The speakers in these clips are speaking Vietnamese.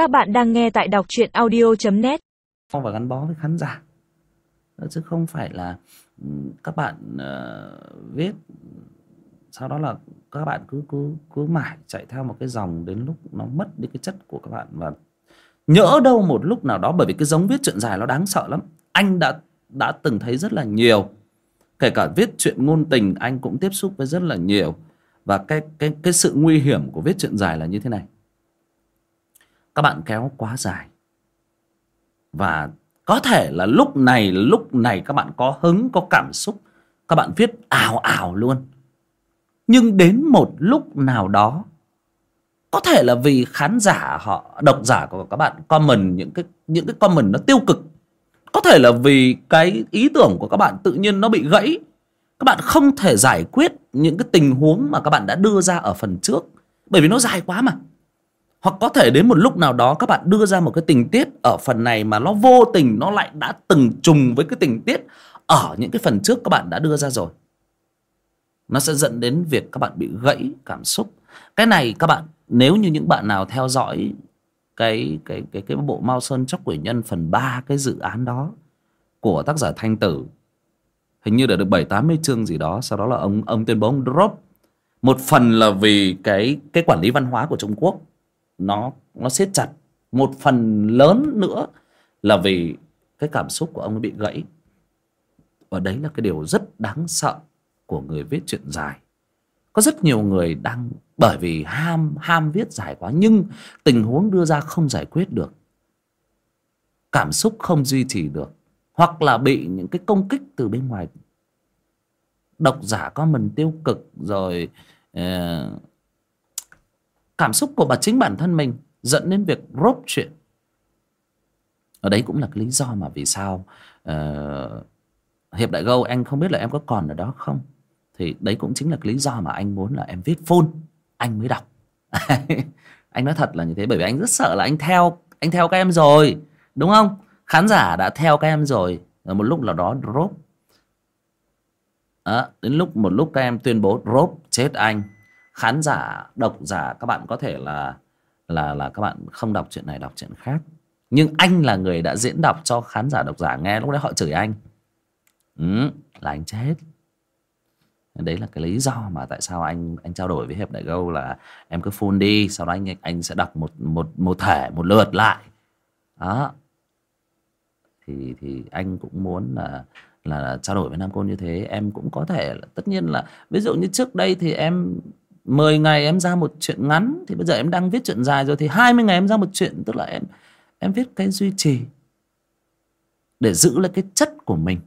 Các bạn đang nghe tại đọc truyện audio.net và gắn bó với khán giả. Ờ, chứ không phải là ừ, các bạn uh, viết sau đó là các bạn cứ cứ cứ mãi chạy theo một cái dòng đến lúc nó mất đi cái chất của các bạn. Và nhỡ đâu một lúc nào đó bởi vì cái giống viết chuyện dài nó đáng sợ lắm. Anh đã đã từng thấy rất là nhiều. Kể cả viết chuyện ngôn tình anh cũng tiếp xúc với rất là nhiều. Và cái cái cái sự nguy hiểm của viết chuyện dài là như thế này các bạn kéo quá dài. Và có thể là lúc này lúc này các bạn có hứng, có cảm xúc, các bạn viết ảo ảo luôn. Nhưng đến một lúc nào đó, có thể là vì khán giả họ, độc giả của các bạn comment những cái những cái comment nó tiêu cực. Có thể là vì cái ý tưởng của các bạn tự nhiên nó bị gãy. Các bạn không thể giải quyết những cái tình huống mà các bạn đã đưa ra ở phần trước. Bởi vì nó dài quá mà hoặc có thể đến một lúc nào đó các bạn đưa ra một cái tình tiết ở phần này mà nó vô tình nó lại đã từng trùng với cái tình tiết ở những cái phần trước các bạn đã đưa ra rồi. Nó sẽ dẫn đến việc các bạn bị gãy cảm xúc. Cái này các bạn, nếu như những bạn nào theo dõi cái cái cái cái bộ Mao Sơn chóc quỷ nhân phần 3 cái dự án đó của tác giả Thanh Tử, hình như đã được bảy tám mươi chương gì đó, sau đó là ông ông tuyên bố ông drop. Một phần là vì cái cái quản lý văn hóa của Trung Quốc nó nó siết chặt. Một phần lớn nữa là vì cái cảm xúc của ông bị gãy. Và đấy là cái điều rất đáng sợ của người viết truyện dài. Có rất nhiều người đang bởi vì ham ham viết dài quá nhưng tình huống đưa ra không giải quyết được. Cảm xúc không duy trì được. Hoặc là bị những cái công kích từ bên ngoài. Độc giả comment tiêu cực rồi uh, cảm xúc của bà chính bản thân mình dẫn đến việc rốt chuyện. Ở đấy cũng là cái lý do mà vì sao uh, hiệp đại gâu anh không biết là em có còn ở đó không? Thì đấy cũng chính là cái lý do mà anh muốn là em viết full anh mới đọc. Anh nói thật là như thế bởi vì anh rất sợ là anh theo anh theo các em rồi đúng không? Khán giả đã theo các em rồi ở một lúc nào đó drop à, ờ, đến lúc một lúc các em tuyên bố drop chết anh khán giả độc giả các bạn có thể là là là các bạn không đọc chuyện này đọc chuyện khác. Nhưng anh là người đã diễn đọc cho khán giả độc giả nghe lúc đấy họ chửi anh. Ừ, là anh chết. Đấy là cái lý do mà tại sao anh anh trao đổi với hiệp đại gâu là em cứ full đi sau đó anh anh sẽ đọc một một một thể một lượt lại. Đó. Thì thì anh cũng muốn là là trao đổi với nam côn như thế. Em cũng có thể là tất nhiên là ví dụ như trước đây thì em 10 ngày em ra một chuyện ngắn, thì bây giờ em đang viết chuyện dài rồi, thì 20 ngày em ra một chuyện, tức là em em viết cái duy trì để giữ lại cái chất của mình.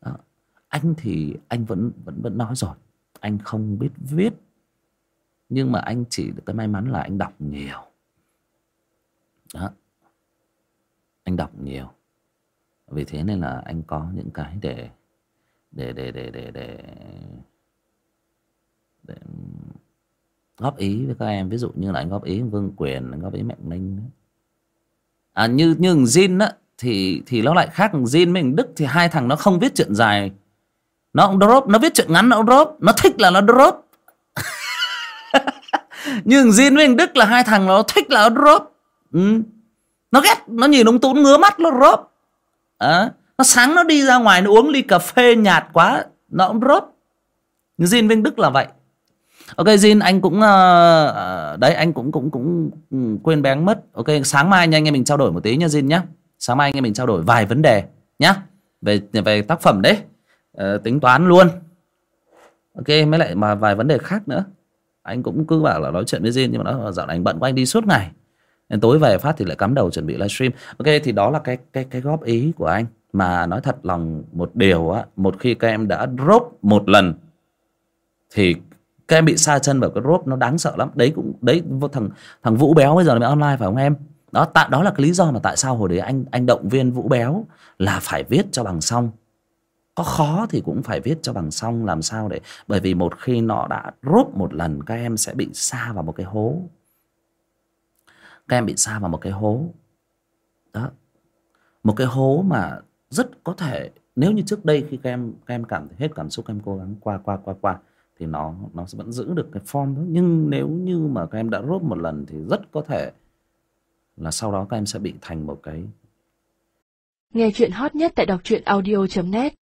Đó. anh thì, anh vẫn vẫn vẫn nói rồi, anh không biết viết, nhưng mà anh chỉ được cái may mắn là anh đọc nhiều. Đó. Anh đọc nhiều. Vì thế nên là anh có những cái để để để để để để để góp ý với các em. Ví dụ như là anh góp ý vương quyền anh góp ý mạnh ninh à như như Jin á thì thì nó lại khác Jin với Đức. Thì hai thằng nó không viết chuyện dài. Nó cũng drop nó viết chuyện ngắn nó drop. Nó thích là nó drop. Nhưng Jin với Đức là hai thằng nó thích là nó drop. Ừ. nó ghét nó nhìn ông tún ngứa mắt nó drop. À, nó sáng nó đi ra ngoài nó uống ly cà phê nhạt quá nó cũng drop. Nhưng Jin với Đức là vậy ok Jin anh cũng uh, đấy anh cũng cũng cũng ừ, quên bén mất. Ok sáng mai anh em mình trao đổi một tí nha Jin nhá. Sáng mai anh em mình trao đổi vài vấn đề nhá. Về về tác phẩm đấy. Uh, tính toán luôn. Ok mới lại mà vài vấn đề khác nữa. Anh cũng cứ bảo là nói chuyện với Jin nhưng mà nó dạo này anh bận quá anh đi suốt ngày. Nên tối về phát thì lại cắm đầu chuẩn bị livestream. Ok thì đó là cái cái cái góp ý của anh. Mà nói thật lòng một điều á một khi các em đã drop một lần thì các em bị sa chân vào cái rốt nó đáng sợ lắm. Đấy cũng, đấy, thằng thằng vũ béo bây giờ nó online phải không em? Đó, tại, đó là cái lý do mà tại sao hồi đấy anh anh động viên vũ béo là phải viết cho bằng xong có khó thì cũng phải viết cho bằng xong làm sao để, bởi vì một khi nó đã rốt một lần, các em sẽ bị xa vào một cái hố. Các em bị xa vào một cái hố. Đó. Một cái hố mà rất có thể, nếu như trước đây khi các em các em cảm thấy hết cảm xúc, các em cố gắng qua qua qua qua thì nó nó sẽ vẫn giữ được cái form đó. Nhưng nếu như mà các em đã rốt một lần thì rất có thể là sau đó các em sẽ bị thành một cái Nghe chuyện hot nhất tại đọc truyện audio.net